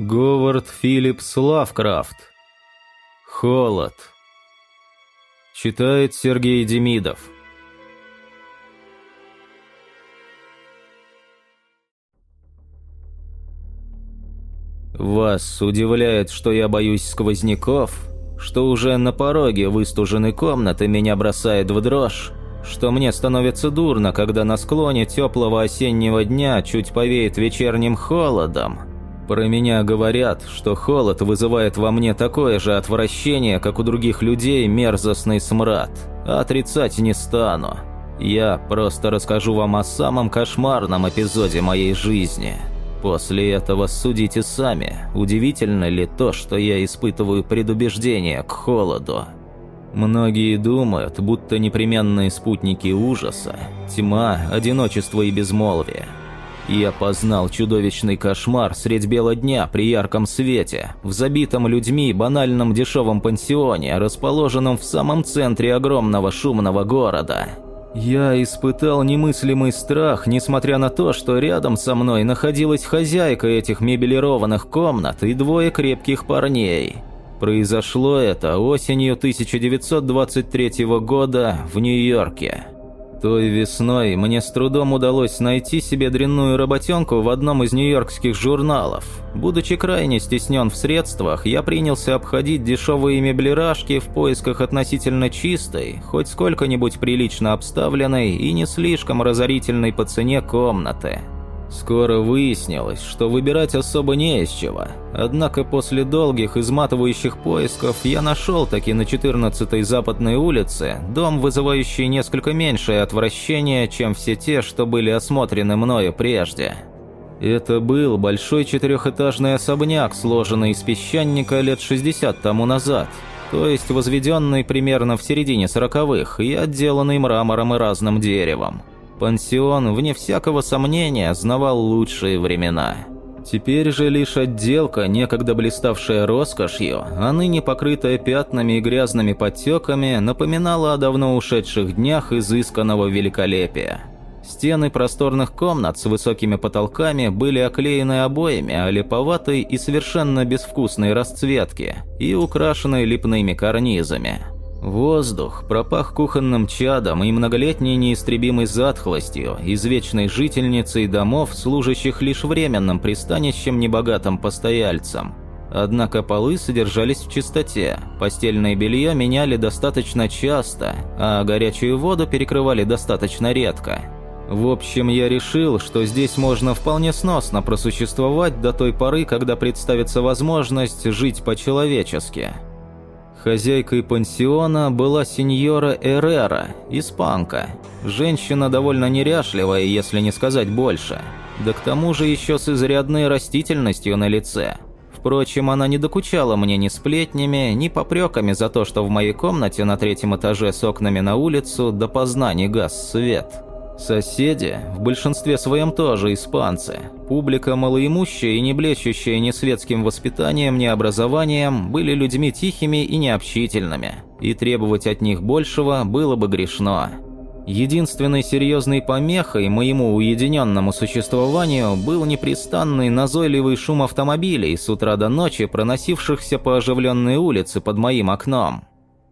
Говард Филлипс Лавкрафт. Холод. Читает Сергей Демидов. Вас удивляет, что я боюсь сквозняков? Что уже на пороге выстуженной комнаты меня бросает в дрожь? Что мне становится дурно, когда на склоне теплого осеннего дня чуть повеет вечерним холодом? Про меня говорят, что холод вызывает во мне такое же отвращение, как у других людей мерзостный смрад. А отрицать не стану. Я просто расскажу вам о самом кошмарном эпизоде моей жизни – После этого судите сами, удивительно ли то, что я испытываю предубеждение к холоду. Многие думают, будто непременные спутники ужаса – тьма, одиночество и безмолвие. Я познал чудовищный кошмар средь бела дня при ярком свете, в забитом людьми банальном дешевом пансионе, расположенном в самом центре огромного шумного города – я испытал немыслимый страх, несмотря на то, что рядом со мной находилась хозяйка этих мебелированных комнат и двое крепких парней. Произошло это осенью 1923 года в Нью-Йорке. Той весной мне с трудом удалось найти себе дрянную работенку в одном из нью-йоркских журналов. Будучи крайне стеснен в средствах, я принялся обходить дешевые меблирашки в поисках относительно чистой, хоть сколько-нибудь прилично обставленной и не слишком разорительной по цене комнаты. Скоро выяснилось, что выбирать особо не из чего. Однако после долгих изматывающих поисков я нашел таки на 14-й Западной улице дом, вызывающий несколько меньшее отвращение, чем все те, что были осмотрены мною прежде. Это был большой четырехэтажный особняк, сложенный из песчаника лет 60 тому назад, то есть возведенный примерно в середине сороковых и отделанный мрамором и разным деревом. Пансион, вне всякого сомнения, знавал лучшие времена. Теперь же лишь отделка, некогда блиставшая роскошью, а ныне покрытая пятнами и грязными подтеками, напоминала о давно ушедших днях изысканного великолепия. Стены просторных комнат с высокими потолками были оклеены обоями олиповатой и совершенно безвкусной расцветки и украшены липными карнизами. Воздух пропах кухонным чадом и многолетней неистребимой затхлостью, извечной жительницей домов, служащих лишь временным пристанищем небогатым постояльцам. Однако полы содержались в чистоте, постельное белье меняли достаточно часто, а горячую воду перекрывали достаточно редко. В общем, я решил, что здесь можно вполне сносно просуществовать до той поры, когда представится возможность жить по-человечески. Хозяйкой пансиона была сеньора Эррера, испанка. Женщина довольно неряшливая, если не сказать больше. Да к тому же еще с изрядной растительностью на лице. Впрочем, она не докучала мне ни сплетнями, ни попреками за то, что в моей комнате на третьем этаже с окнами на улицу допоздна не газ свет. Соседи, в большинстве своем тоже испанцы, публика малоимущая и не блещущая ни светским воспитанием, ни образованием, были людьми тихими и необщительными, и требовать от них большего было бы грешно. Единственной серьезной помехой моему уединенному существованию был непрестанный назойливый шум автомобилей с утра до ночи, проносившихся по оживленной улице под моим окном.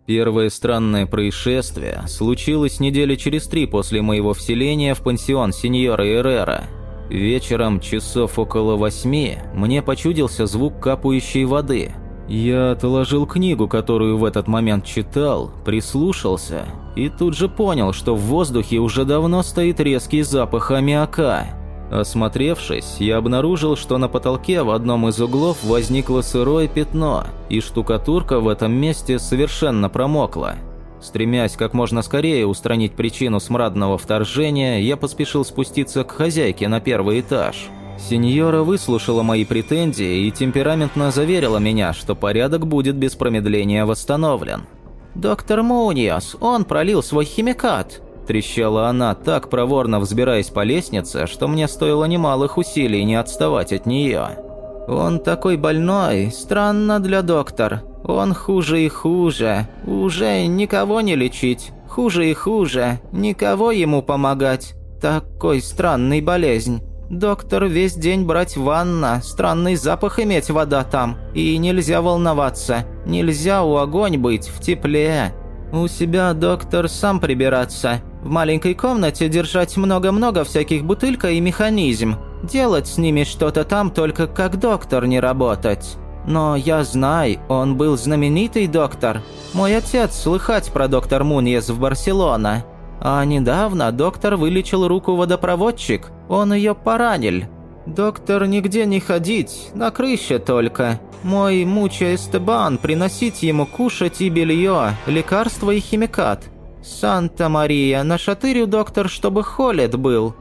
Первое странное происшествие случилось недели через три после моего вселения в пансион сеньора Эррера. Вечером, часов около восьми, мне почудился звук капающей воды. Я отложил книгу, которую в этот момент читал, прислушался и тут же понял, что в воздухе уже давно стоит резкий запах аммиака. Осмотревшись, я обнаружил, что на потолке в одном из углов возникло сырое пятно, и штукатурка в этом месте совершенно промокла. Стремясь как можно скорее устранить причину смрадного вторжения, я поспешил спуститься к хозяйке на первый этаж. Сеньора выслушала мои претензии и темпераментно заверила меня, что порядок будет без промедления восстановлен. «Доктор Муниас, он пролил свой химикат», Трещала она, так проворно взбираясь по лестнице, что мне стоило немалых усилий не отставать от нее. «Он такой больной, странно для доктора. Он хуже и хуже. Уже никого не лечить. Хуже и хуже. Никого ему помогать. Такой странный болезнь. Доктор весь день брать ванна, странный запах иметь вода там. И нельзя волноваться, нельзя у огонь быть в тепле. У себя доктор сам прибираться. В маленькой комнате держать много-много всяких бутылка и механизм. Делать с ними что-то там только как доктор не работать. Но я знаю, он был знаменитый доктор. Мой отец слыхать про доктор Муньес в Барселона. А недавно доктор вылечил руку водопроводчик, он ее поранил. Доктор нигде не ходить, на крыше только. Мой муча Эстебан приносить ему кушать и белье, лекарства и химикат. Санта-Мария, на шатырю доктор, чтобы холод был.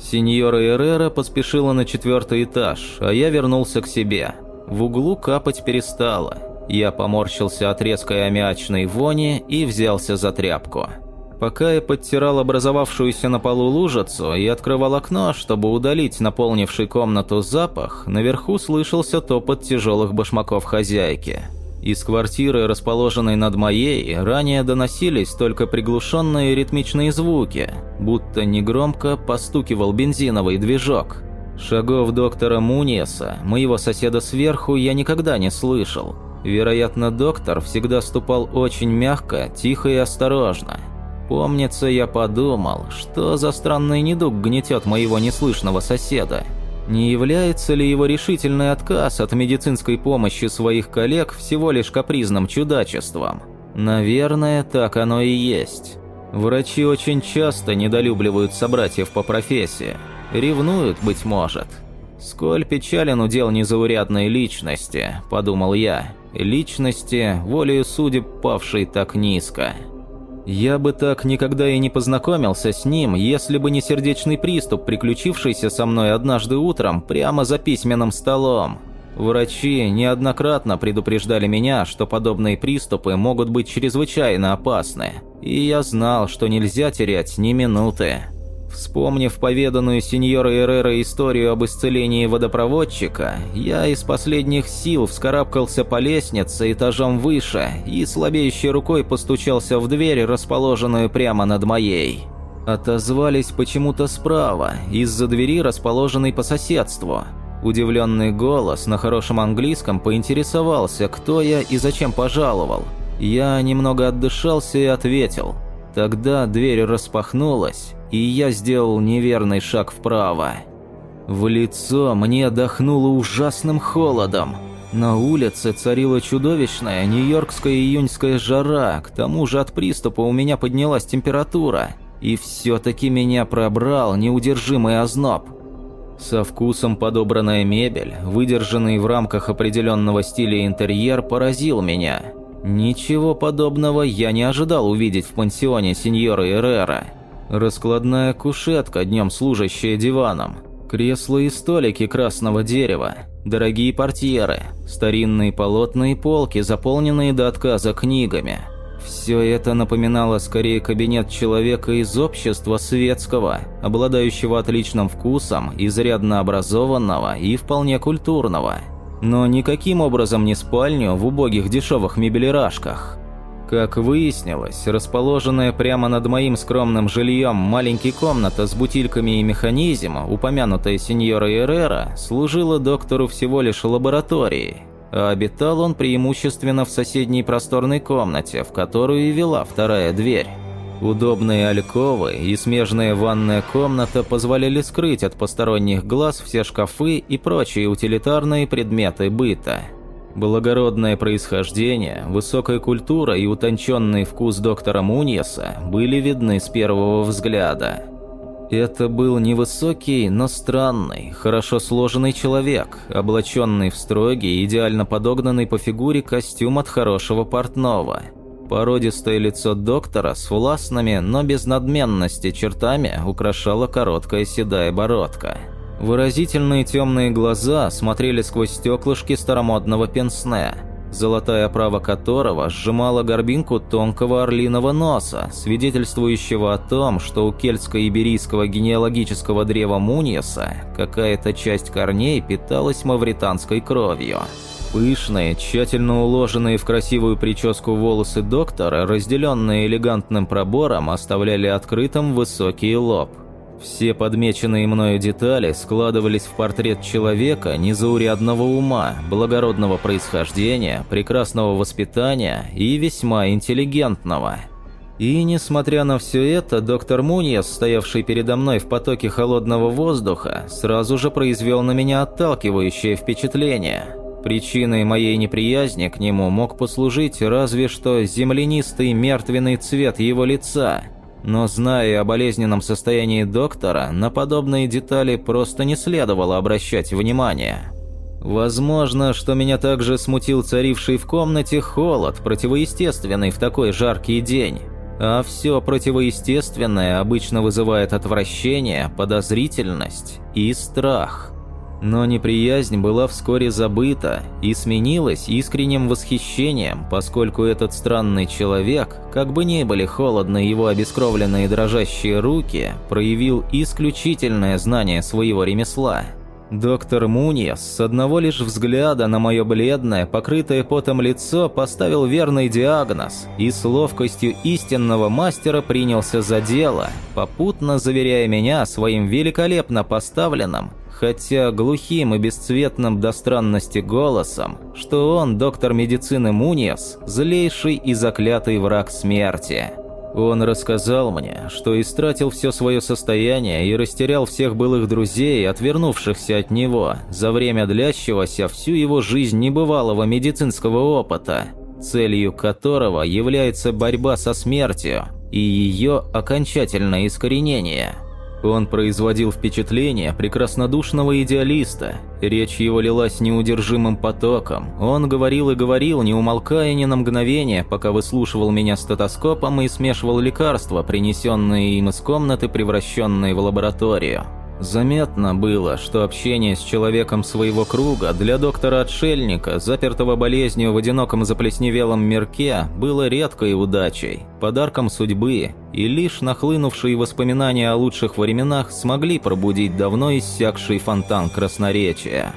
Сеньора Эррера поспешила на четвертый этаж, а я вернулся к себе. В углу капать перестало. Я поморщился от резкой аммиачной вони и взялся за тряпку. Пока я подтирал образовавшуюся на полу лужицу и открывал окно, чтобы удалить наполнивший комнату запах, наверху слышался топот тяжелых башмаков хозяйки. Из квартиры, расположенной над моей, ранее доносились только приглушенные ритмичные звуки, будто негромко постукивал бензиновый движок. Шагов доктора Муниеса, моего соседа сверху, я никогда не слышал. Вероятно, доктор всегда ступал очень мягко, тихо и осторожно – Помнится, я подумал, что за странный недуг гнетет моего неслышного соседа. Не является ли его решительный отказ от медицинской помощи своих коллег всего лишь капризным чудачеством? Наверное, так оно и есть. Врачи очень часто недолюбливают собратьев по профессии. Ревнуют, быть может. «Сколь печален удел незаурядной личности», – подумал я. «Личности, волею судеб, павшей так низко». Я бы так никогда и не познакомился с ним, если бы не сердечный приступ, приключившийся со мной однажды утром прямо за письменным столом. Врачи неоднократно предупреждали меня, что подобные приступы могут быть чрезвычайно опасны, и я знал, что нельзя терять ни минуты. Вспомнив поведанную сеньора Эррера историю об исцелении водопроводчика, я из последних сил вскарабкался по лестнице этажом выше и слабеющей рукой постучался в дверь, расположенную прямо над моей. Отозвались почему-то справа, из-за двери, расположенной по соседству. Удивленный голос на хорошем английском поинтересовался, кто я и зачем пожаловал. Я немного отдышался и ответил. Тогда дверь распахнулась, и я сделал неверный шаг вправо. В лицо мне дохнуло ужасным холодом. На улице царила чудовищная нью-йоркская июньская жара, к тому же от приступа у меня поднялась температура, и все-таки меня пробрал неудержимый озноб. Со вкусом подобранная мебель, выдержанный в рамках определенного стиля интерьер, поразил меня. Ничего подобного я не ожидал увидеть в пансионе сеньора Эррера. Раскладная кушетка, днем служащая диваном, кресла и столики красного дерева, дорогие портьеры, старинные полотна полки, заполненные до отказа книгами. Все это напоминало скорее кабинет человека из общества светского, обладающего отличным вкусом, изрядно образованного и вполне культурного. Но никаким образом не спальню в убогих дешевых мебелирашках – как выяснилось, расположенная прямо над моим скромным жильем маленькая комната с бутильками и механизмом, упомянутая сеньора Эррера, служила доктору всего лишь лабораторией, а обитал он преимущественно в соседней просторной комнате, в которую и вела вторая дверь. Удобные альковы и смежная ванная комната позволяли скрыть от посторонних глаз все шкафы и прочие утилитарные предметы быта – Благородное происхождение, высокая культура и утонченный вкус доктора Муньеса были видны с первого взгляда. Это был невысокий, но странный, хорошо сложенный человек, облаченный в строгий, идеально подогнанный по фигуре костюм от хорошего портного. Породистое лицо доктора с властными, но без надменности чертами украшала короткая седая бородка – Выразительные темные глаза смотрели сквозь стеклышки старомодного пенсне, золотая оправа которого сжимала горбинку тонкого орлиного носа, свидетельствующего о том, что у кельтско-иберийского генеалогического древа Муньеса какая-то часть корней питалась мавританской кровью. Пышные, тщательно уложенные в красивую прическу волосы доктора, разделенные элегантным пробором, оставляли открытым высокий лоб – Все подмеченные мною детали складывались в портрет человека незаурядного ума, благородного происхождения, прекрасного воспитания и весьма интеллигентного. И, несмотря на все это, доктор Муньес, стоявший передо мной в потоке холодного воздуха, сразу же произвел на меня отталкивающее впечатление. Причиной моей неприязни к нему мог послужить разве что землянистый мертвенный цвет его лица – но зная о болезненном состоянии доктора, на подобные детали просто не следовало обращать внимание. Возможно, что меня также смутил царивший в комнате холод, противоестественный в такой жаркий день. А все противоестественное обычно вызывает отвращение, подозрительность и страх. Но неприязнь была вскоре забыта и сменилась искренним восхищением, поскольку этот странный человек, как бы ни были холодны его обескровленные дрожащие руки, проявил исключительное знание своего ремесла. Доктор Муньес с одного лишь взгляда на мое бледное, покрытое потом лицо поставил верный диагноз и с ловкостью истинного мастера принялся за дело, попутно заверяя меня своим великолепно поставленным, хотя глухим и бесцветным до странности голосом, что он, доктор медицины Муниас, злейший и заклятый враг смерти. Он рассказал мне, что истратил все свое состояние и растерял всех былых друзей, отвернувшихся от него, за время длящегося всю его жизнь небывалого медицинского опыта, целью которого является борьба со смертью и ее окончательное искоренение – он производил впечатление прекраснодушного идеалиста. Речь его лилась неудержимым потоком. Он говорил и говорил, не умолкая ни на мгновение, пока выслушивал меня стетоскопом и смешивал лекарства, принесенные им из комнаты, превращенные в лабораторию. Заметно было, что общение с человеком своего круга для доктора-отшельника, запертого болезнью в одиноком заплесневелом мирке, было редкой удачей, подарком судьбы, и лишь нахлынувшие воспоминания о лучших временах смогли пробудить давно иссякший фонтан красноречия.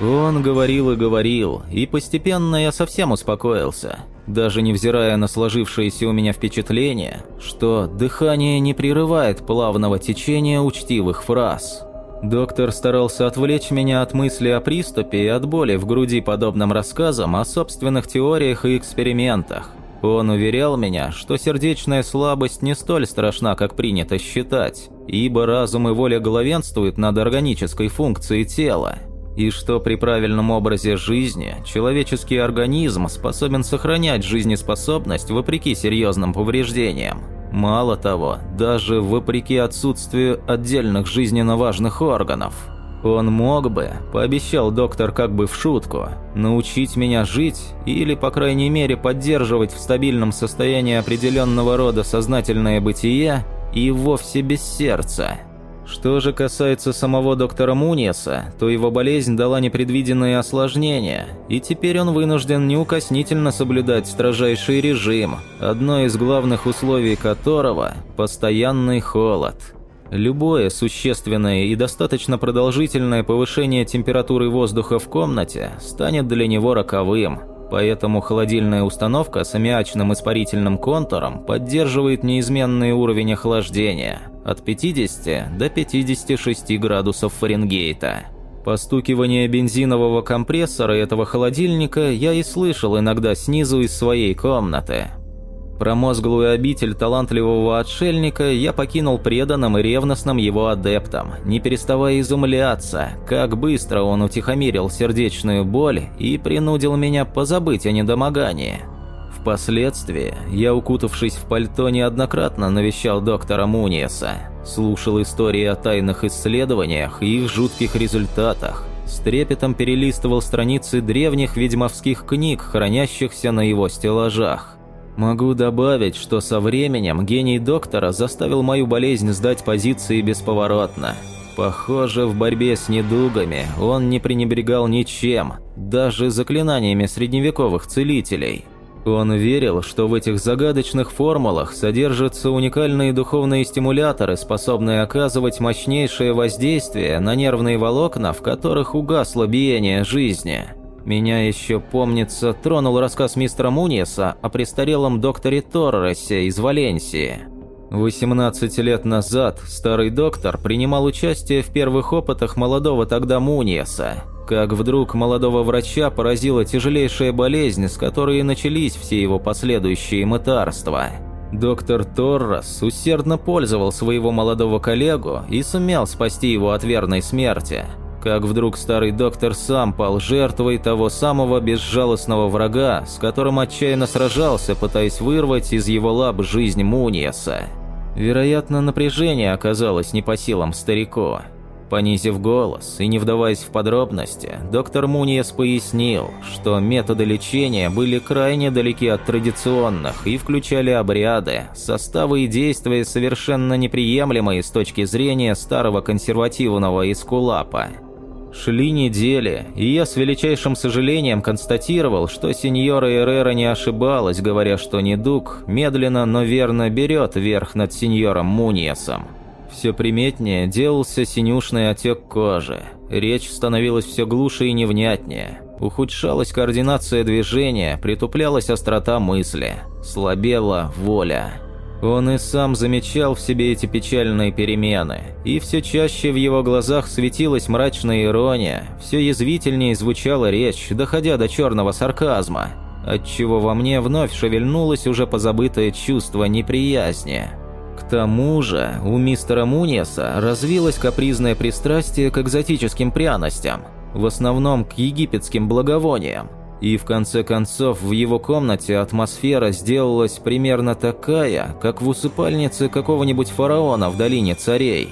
Он говорил и говорил, и постепенно я совсем успокоился даже невзирая на сложившееся у меня впечатление, что дыхание не прерывает плавного течения учтивых фраз. Доктор старался отвлечь меня от мысли о приступе и от боли в груди подобным рассказам о собственных теориях и экспериментах. Он уверял меня, что сердечная слабость не столь страшна, как принято считать, ибо разум и воля главенствуют над органической функцией тела, и что при правильном образе жизни человеческий организм способен сохранять жизнеспособность вопреки серьезным повреждениям. Мало того, даже вопреки отсутствию отдельных жизненно важных органов. Он мог бы, пообещал доктор как бы в шутку, научить меня жить или, по крайней мере, поддерживать в стабильном состоянии определенного рода сознательное бытие и вовсе без сердца. Что же касается самого доктора Муниеса, то его болезнь дала непредвиденные осложнения, и теперь он вынужден неукоснительно соблюдать строжайший режим, одно из главных условий которого – постоянный холод. Любое существенное и достаточно продолжительное повышение температуры воздуха в комнате станет для него роковым – Поэтому холодильная установка с аммиачным испарительным контуром поддерживает неизменный уровень охлаждения от 50 до 56 градусов Фаренгейта. Постукивание бензинового компрессора этого холодильника я и слышал иногда снизу из своей комнаты. Промозглую обитель талантливого отшельника я покинул преданным и ревностным его адептом, не переставая изумляться, как быстро он утихомирил сердечную боль и принудил меня позабыть о недомогании. Впоследствии я, укутавшись в пальто, неоднократно навещал доктора Муниеса, слушал истории о тайных исследованиях и их жутких результатах, с трепетом перелистывал страницы древних ведьмовских книг, хранящихся на его стеллажах. Могу добавить, что со временем гений доктора заставил мою болезнь сдать позиции бесповоротно. Похоже, в борьбе с недугами он не пренебрегал ничем, даже заклинаниями средневековых целителей. Он верил, что в этих загадочных формулах содержатся уникальные духовные стимуляторы, способные оказывать мощнейшее воздействие на нервные волокна, в которых угасло биение жизни – меня еще, помнится, тронул рассказ мистера Муниеса о престарелом докторе Торресе из Валенсии. 18 лет назад старый доктор принимал участие в первых опытах молодого тогда Муниеса, как вдруг молодого врача поразила тяжелейшая болезнь, с которой начались все его последующие мытарства. Доктор Торрес усердно пользовал своего молодого коллегу и сумел спасти его от верной смерти. Как вдруг старый доктор сам пал жертвой того самого безжалостного врага, с которым отчаянно сражался, пытаясь вырвать из его лап жизнь Муниеса. Вероятно, напряжение оказалось не по силам старику. Понизив голос и не вдаваясь в подробности, доктор Муниес пояснил, что методы лечения были крайне далеки от традиционных и включали обряды, составы и действия совершенно неприемлемые с точки зрения старого консервативного эскулапа. Шли недели, и я с величайшим сожалением констатировал, что сеньора Эррера не ошибалась, говоря, что недуг медленно, но верно берет верх над сеньором Муниесом. Все приметнее делался синюшный отек кожи, речь становилась все глуше и невнятнее, ухудшалась координация движения, притуплялась острота мысли, слабела воля. Он и сам замечал в себе эти печальные перемены, и все чаще в его глазах светилась мрачная ирония, все язвительнее звучала речь, доходя до черного сарказма, отчего во мне вновь шевельнулось уже позабытое чувство неприязни. К тому же у мистера Муниеса развилось капризное пристрастие к экзотическим пряностям, в основном к египетским благовониям, и в конце концов в его комнате атмосфера сделалась примерно такая, как в усыпальнице какого-нибудь фараона в долине царей.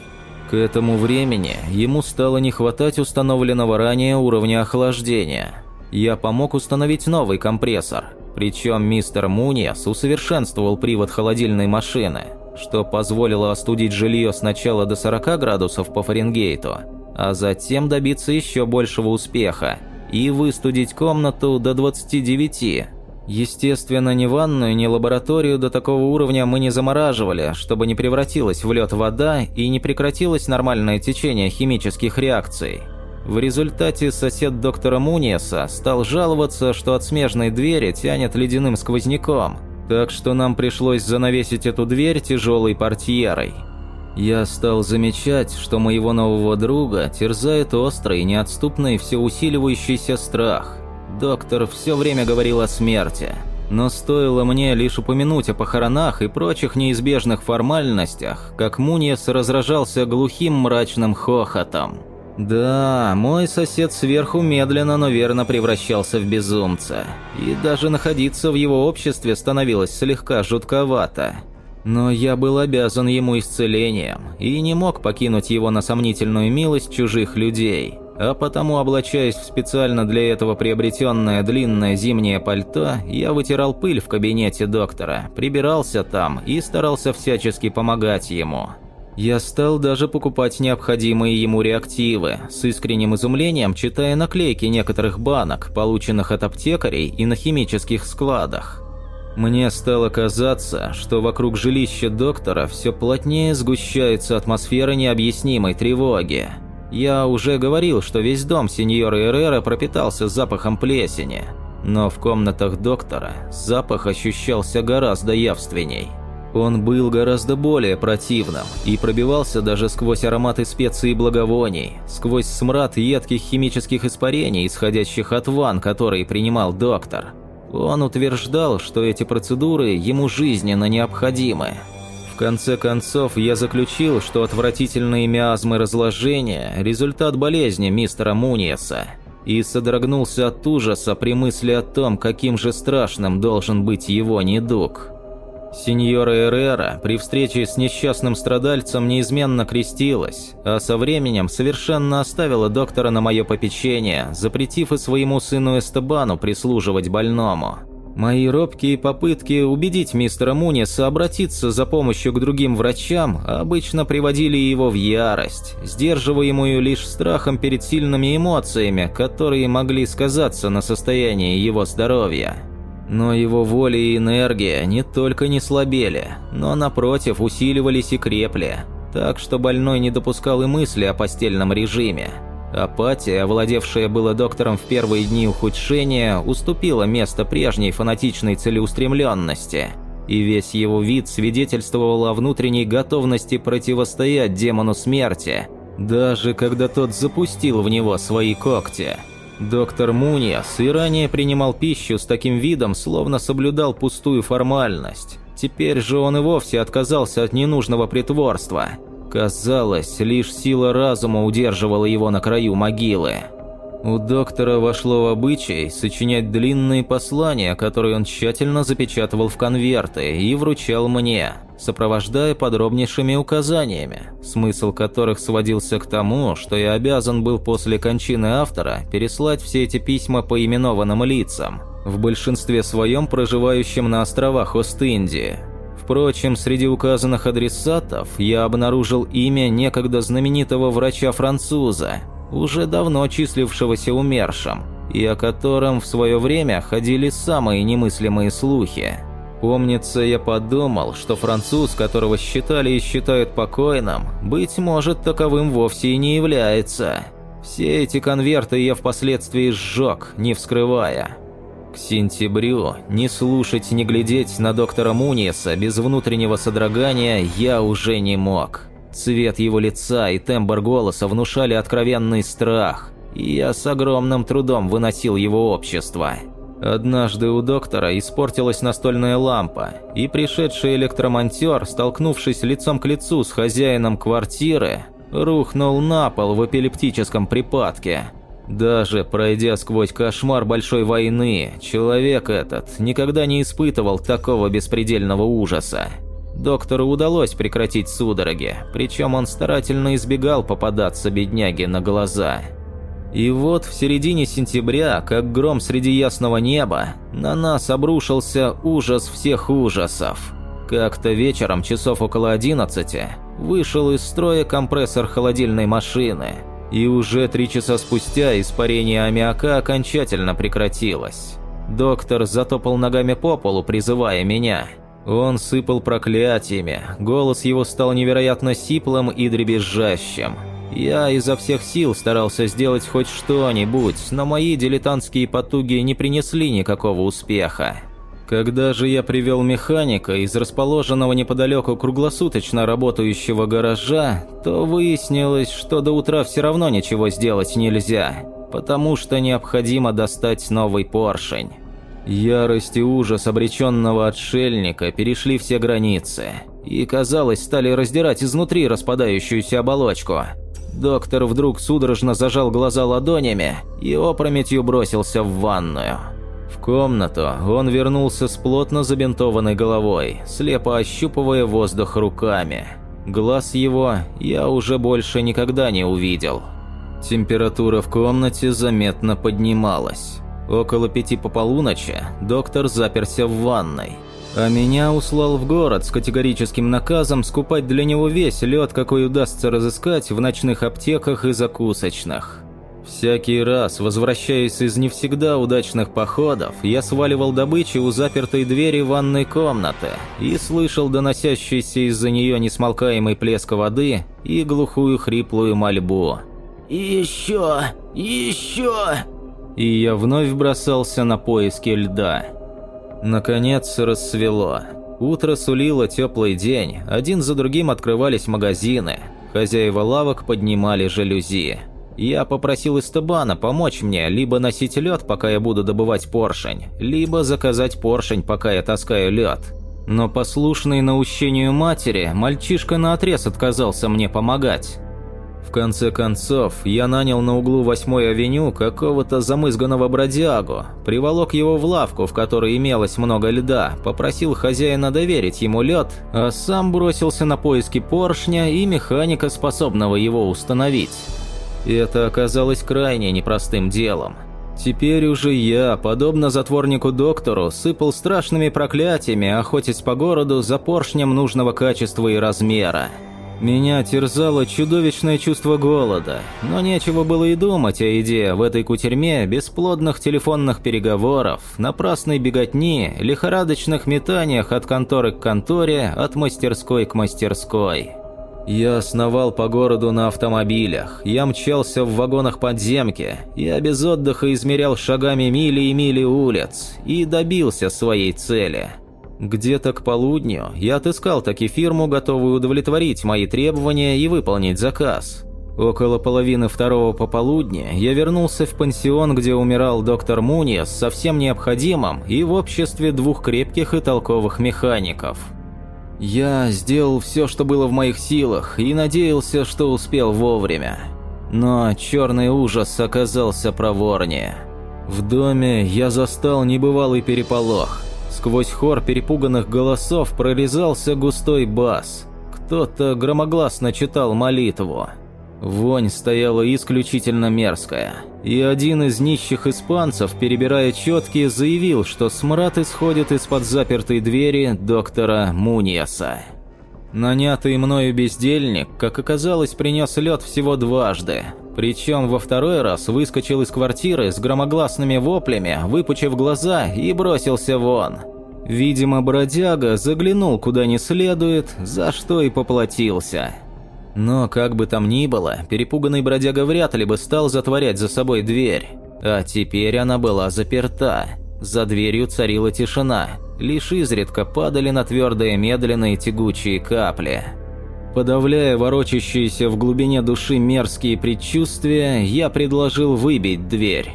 К этому времени ему стало не хватать установленного ранее уровня охлаждения. Я помог установить новый компрессор, причем мистер Муниас усовершенствовал привод холодильной машины, что позволило остудить жилье сначала до 40 градусов по Фаренгейту, а затем добиться еще большего успеха – и выстудить комнату до 29. Естественно, ни ванную, ни лабораторию до такого уровня мы не замораживали, чтобы не превратилась в лед вода и не прекратилось нормальное течение химических реакций. В результате сосед доктора Муниеса стал жаловаться, что от смежной двери тянет ледяным сквозняком, так что нам пришлось занавесить эту дверь тяжелой портьерой. Я стал замечать, что моего нового друга терзает острый, неотступный, все усиливающийся страх. Доктор все время говорил о смерти. Но стоило мне лишь упомянуть о похоронах и прочих неизбежных формальностях, как Муниес разражался глухим мрачным хохотом. Да, мой сосед сверху медленно, но верно превращался в безумца. И даже находиться в его обществе становилось слегка жутковато. Но я был обязан ему исцелением и не мог покинуть его на сомнительную милость чужих людей, а потому, облачаясь в специально для этого приобретенное длинное зимнее пальто, я вытирал пыль в кабинете доктора, прибирался там и старался всячески помогать ему. Я стал даже покупать необходимые ему реактивы, с искренним изумлением читая наклейки некоторых банок, полученных от аптекарей и на химических складах. Мне стало казаться, что вокруг жилища доктора все плотнее сгущается атмосфера необъяснимой тревоги. Я уже говорил, что весь дом сеньора Эррера пропитался запахом плесени, но в комнатах доктора запах ощущался гораздо явственней. Он был гораздо более противным и пробивался даже сквозь ароматы специй и благовоний, сквозь смрад едких химических испарений, исходящих от ванн, которые принимал доктор – он утверждал, что эти процедуры ему жизненно необходимы. В конце концов, я заключил, что отвратительные миазмы разложения – результат болезни мистера Муниеса, и содрогнулся от ужаса при мысли о том, каким же страшным должен быть его недуг. Сеньора Эррера при встрече с несчастным страдальцем неизменно крестилась, а со временем совершенно оставила доктора на мое попечение, запретив и своему сыну Эстебану прислуживать больному. Мои робкие попытки убедить мистера Муниса обратиться за помощью к другим врачам обычно приводили его в ярость, сдерживаемую лишь страхом перед сильными эмоциями, которые могли сказаться на состоянии его здоровья. Но его воля и энергия не только не слабели, но напротив усиливались и крепли, так что больной не допускал и мысли о постельном режиме. Апатия, овладевшая было доктором в первые дни ухудшения, уступила место прежней фанатичной целеустремленности. и весь его вид свидетельствовал о внутренней готовности противостоять демону смерти, даже когда тот запустил в него свои когти. Доктор Муниас и ранее принимал пищу с таким видом, словно соблюдал пустую формальность. Теперь же он и вовсе отказался от ненужного притворства. Казалось, лишь сила разума удерживала его на краю могилы. У доктора вошло в обычай сочинять длинные послания, которые он тщательно запечатывал в конверты и вручал мне, сопровождая подробнейшими указаниями, смысл которых сводился к тому, что я обязан был после кончины автора переслать все эти письма по именованным лицам, в большинстве своем проживающим на островах Ост-Индии. Впрочем, среди указанных адресатов я обнаружил имя некогда знаменитого врача-француза, уже давно числившегося умершим, и о котором в свое время ходили самые немыслимые слухи. Помнится, я подумал, что француз, которого считали и считают покойным, быть может, таковым вовсе и не является. Все эти конверты я впоследствии сжег, не вскрывая. К сентябрю ни слушать, ни глядеть на доктора Муниеса без внутреннего содрогания я уже не мог. Цвет его лица и тембр голоса внушали откровенный страх, и я с огромным трудом выносил его общество. Однажды у доктора испортилась настольная лампа, и пришедший электромонтер, столкнувшись лицом к лицу с хозяином квартиры, рухнул на пол в эпилептическом припадке. Даже пройдя сквозь кошмар большой войны, человек этот никогда не испытывал такого беспредельного ужаса. Доктору удалось прекратить судороги, причем он старательно избегал попадаться бедняге на глаза. И вот в середине сентября, как гром среди ясного неба, на нас обрушился ужас всех ужасов. Как-то вечером, часов около 11, вышел из строя компрессор холодильной машины, и уже три часа спустя испарение аммиака окончательно прекратилось. Доктор затопал ногами по полу, призывая меня – он сыпал проклятиями, голос его стал невероятно сиплым и дребезжащим. Я изо всех сил старался сделать хоть что-нибудь, но мои дилетантские потуги не принесли никакого успеха. Когда же я привел механика из расположенного неподалеку круглосуточно работающего гаража, то выяснилось, что до утра все равно ничего сделать нельзя, потому что необходимо достать новый поршень. Ярость и ужас обреченного отшельника перешли все границы и, казалось, стали раздирать изнутри распадающуюся оболочку. Доктор вдруг судорожно зажал глаза ладонями и опрометью бросился в ванную. В комнату он вернулся с плотно забинтованной головой, слепо ощупывая воздух руками. Глаз его я уже больше никогда не увидел. Температура в комнате заметно поднималась. Около пяти по полуночи доктор заперся в ванной, а меня услал в город с категорическим наказом скупать для него весь лед, какой удастся разыскать в ночных аптеках и закусочных. Всякий раз, возвращаясь из не всегда удачных походов, я сваливал добычу у запертой двери ванной комнаты и слышал доносящийся из-за нее несмолкаемый плеск воды и глухую хриплую мольбу. «Еще! Еще!» И я вновь бросался на поиски льда. Наконец рассвело. Утро сулило теплый день, один за другим открывались магазины. Хозяева лавок поднимали жалюзи. Я попросил Эстебана помочь мне либо носить лед, пока я буду добывать поршень, либо заказать поршень, пока я таскаю лед. Но послушный наущению матери, мальчишка наотрез отказался мне помогать конце концов, я нанял на углу 8-й авеню какого-то замызганного бродягу, приволок его в лавку, в которой имелось много льда, попросил хозяина доверить ему лед, а сам бросился на поиски поршня и механика, способного его установить. Это оказалось крайне непростым делом. Теперь уже я, подобно затворнику-доктору, сыпал страшными проклятиями, охотясь по городу за поршнем нужного качества и размера. Меня терзало чудовищное чувство голода, но нечего было и думать о еде в этой кутерьме бесплодных телефонных переговоров, напрасной беготни, лихорадочных метаниях от конторы к конторе, от мастерской к мастерской. Я сновал по городу на автомобилях, я мчался в вагонах подземки, я без отдыха измерял шагами мили и мили улиц и добился своей цели – Где-то к полудню я отыскал таки фирму, готовую удовлетворить мои требования и выполнить заказ. Около половины второго пополудня я вернулся в пансион, где умирал доктор Муниас со всем необходимым и в обществе двух крепких и толковых механиков. Я сделал все, что было в моих силах, и надеялся, что успел вовремя. Но черный ужас оказался проворнее. В доме я застал небывалый переполох. Сквозь хор перепуганных голосов прорезался густой бас. Кто-то громогласно читал молитву. Вонь стояла исключительно мерзкая, и один из нищих испанцев, перебирая четки, заявил, что смрад исходит из-под запертой двери доктора Муниаса. Нанятый мною бездельник, как оказалось, принес лед всего дважды, причем во второй раз выскочил из квартиры с громогласными воплями, выпучив глаза и бросился вон. Видимо, бродяга заглянул куда не следует, за что и поплатился. Но, как бы там ни было, перепуганный бродяга вряд ли бы стал затворять за собой дверь. А теперь она была заперта. За дверью царила тишина. Лишь изредка падали на твердые медленные тягучие капли. Подавляя ворочащиеся в глубине души мерзкие предчувствия, я предложил выбить дверь.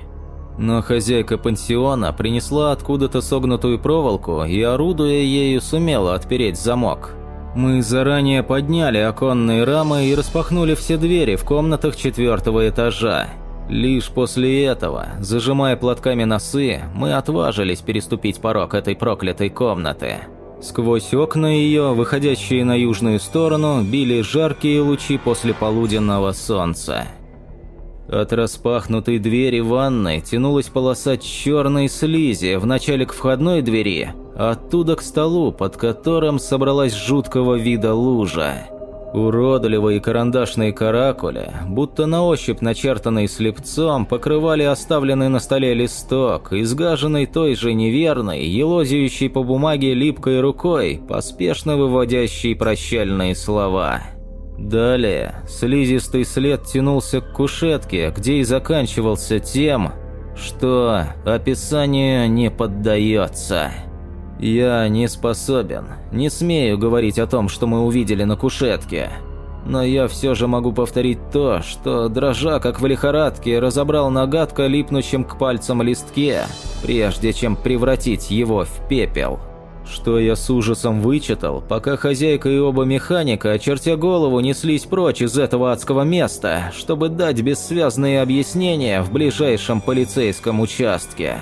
Но хозяйка пансиона принесла откуда-то согнутую проволоку и, орудуя ею, сумела отпереть замок. Мы заранее подняли оконные рамы и распахнули все двери в комнатах четвертого этажа. Лишь после этого, зажимая платками носы, мы отважились переступить порог этой проклятой комнаты. Сквозь окна ее, выходящие на южную сторону, били жаркие лучи после полуденного солнца. От распахнутой двери ванной тянулась полоса черной слизи вначале к входной двери, оттуда к столу, под которым собралась жуткого вида лужа. Уродливые карандашные каракули, будто на ощупь начертанные слепцом, покрывали оставленный на столе листок, изгаженный той же неверной, елозящей по бумаге липкой рукой, поспешно выводящей прощальные слова. Далее слизистый след тянулся к кушетке, где и заканчивался тем, что описанию не поддается. Я не способен, не смею говорить о том, что мы увидели на кушетке. Но я все же могу повторить то, что, дрожа как в лихорадке, разобрал на гадко липнущем к пальцам листке, прежде чем превратить его в пепел. Что я с ужасом вычитал, пока хозяйка и оба механика, очертя голову, неслись прочь из этого адского места, чтобы дать бессвязные объяснения в ближайшем полицейском участке.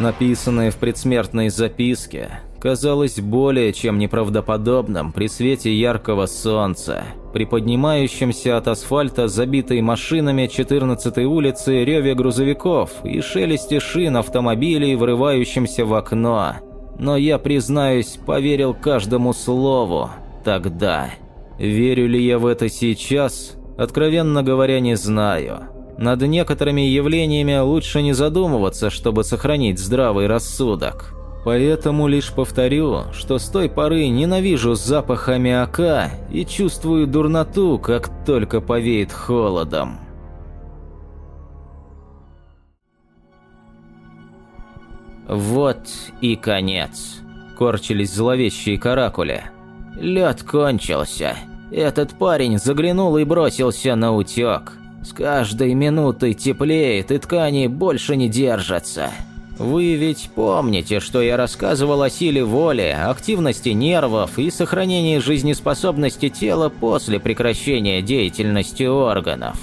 Написанное в предсмертной записке казалось более чем неправдоподобным при свете яркого солнца, при поднимающемся от асфальта забитой машинами 14-й улицы реве грузовиков и шелесте шин автомобилей, врывающимся в окно – но я, признаюсь, поверил каждому слову тогда. Верю ли я в это сейчас, откровенно говоря, не знаю. Над некоторыми явлениями лучше не задумываться, чтобы сохранить здравый рассудок. Поэтому лишь повторю, что с той поры ненавижу запах аммиака и чувствую дурноту, как только повеет холодом. Вот и конец. Корчились зловещие каракули. Лед кончился. Этот парень заглянул и бросился на утек. С каждой минутой теплеет, и ткани больше не держатся. Вы ведь помните, что я рассказывал о силе воли, активности нервов и сохранении жизнеспособности тела после прекращения деятельности органов.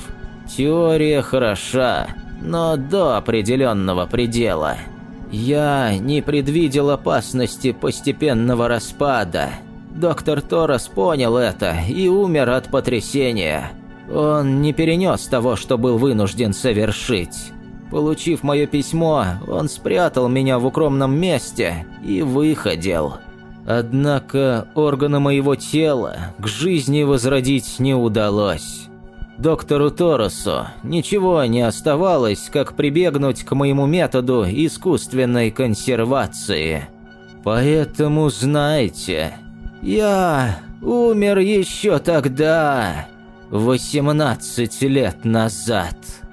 Теория хороша, но до определенного предела – я не предвидел опасности постепенного распада. Доктор Торос понял это и умер от потрясения. Он не перенес того, что был вынужден совершить. Получив мое письмо, он спрятал меня в укромном месте и выходил. Однако органы моего тела к жизни возродить не удалось. Доктору Торосу ничего не оставалось, как прибегнуть к моему методу искусственной консервации. Поэтому знайте, я умер еще тогда, 18 лет назад».